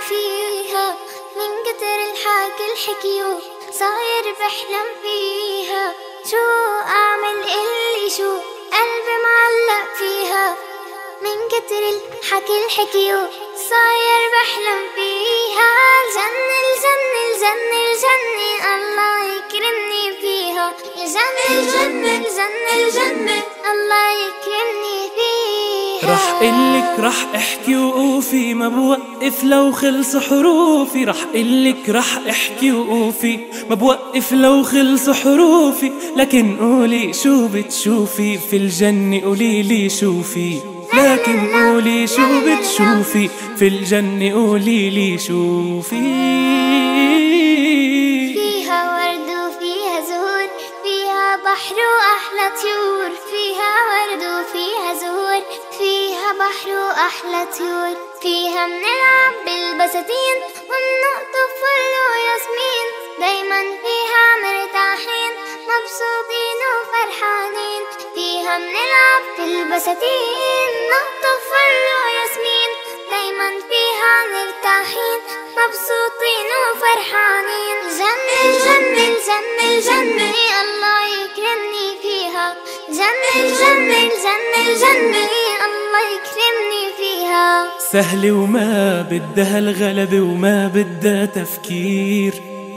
فيها من كتر الحكي الحكيو صاير بحلم فيها. شو أعمل اللي شو؟ قلبي معلق فيها. من كتر الحكي الحكيو صاير بحلم فيها. الجنة الجنة الجنة الجنة الله يكرمني فيها. الجنة الجنة الجنة الجنة الله يكرمني رح قلك رح أحكي وقوفي ما بوقف لو خلص حروفي. رح قلك رح أحكي وقوفي ما بوقف لو خلص حروفي. لكن قولي شو بتشوفي؟ في الجنة قولي لي شوفي. لكن قولي شو بتشوفي؟ في الجنة قولي لي شوفي. فيها ورد وفيها زهور. فيها بحر وأحلى طيور. فيها ورد وفيها زهور. فيها بحر وأحلى طيور. فيها منلعب بالبساتين ومنقطف فل وياسمين دايما فيها مرتاحين مبسوطين وفرحانين. فيها منلعب بالبساتين نقطف فل وياسمين دايما فيها مرتاحين مبسوطين وفرحانين. جنة الجنة الجنة الجنة الله يكرمني فيها. جنة الجنة الجنة الجنة الله يكرمني فيها. سهلة وما بدها الغلبة وما بدها تفكير.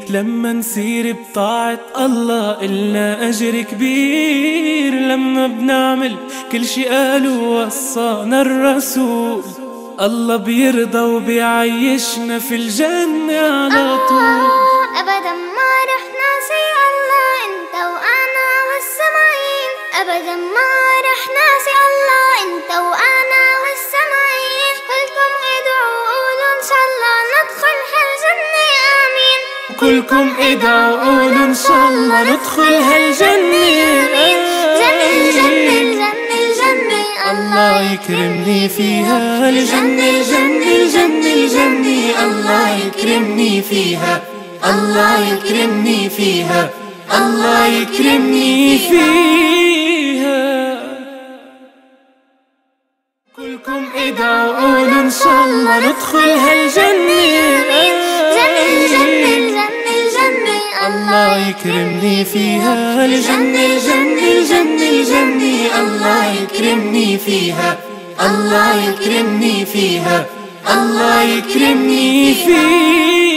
لما نسير بطاعة الله إلنا أجر كبير. لما بنعمل كل شي قالوا وصانا الرسول الله بيرضى وبيعيشنا في الجنة على طول. آه، أبدا ما رح ناسي الله أنت وأنا والسماعين أبدا ما رح ناسي الله. أنت وأنا والسماعين كلكم ادعوا قولوا إن شاء الله ندخل هالجنة آمين. كلكم ادعوا قولوا إن شاء الله ندخل هالجنة جنة الجنة الجنة الجنة الله يكرمني فيها الجنة الجنة الجنة الجنة الله يكرمني فيها الله يكرمني فيها الله يكرمني فيها. كلكم ادعوا قولوا ان شاء الله ندخل هالجنة جنة الجنة. الله يكرمني فيها. الجنة الجنة الجنة الجنة. الله يكرمني فيها. الله يكرمني فيها. الله يكرمني فيها.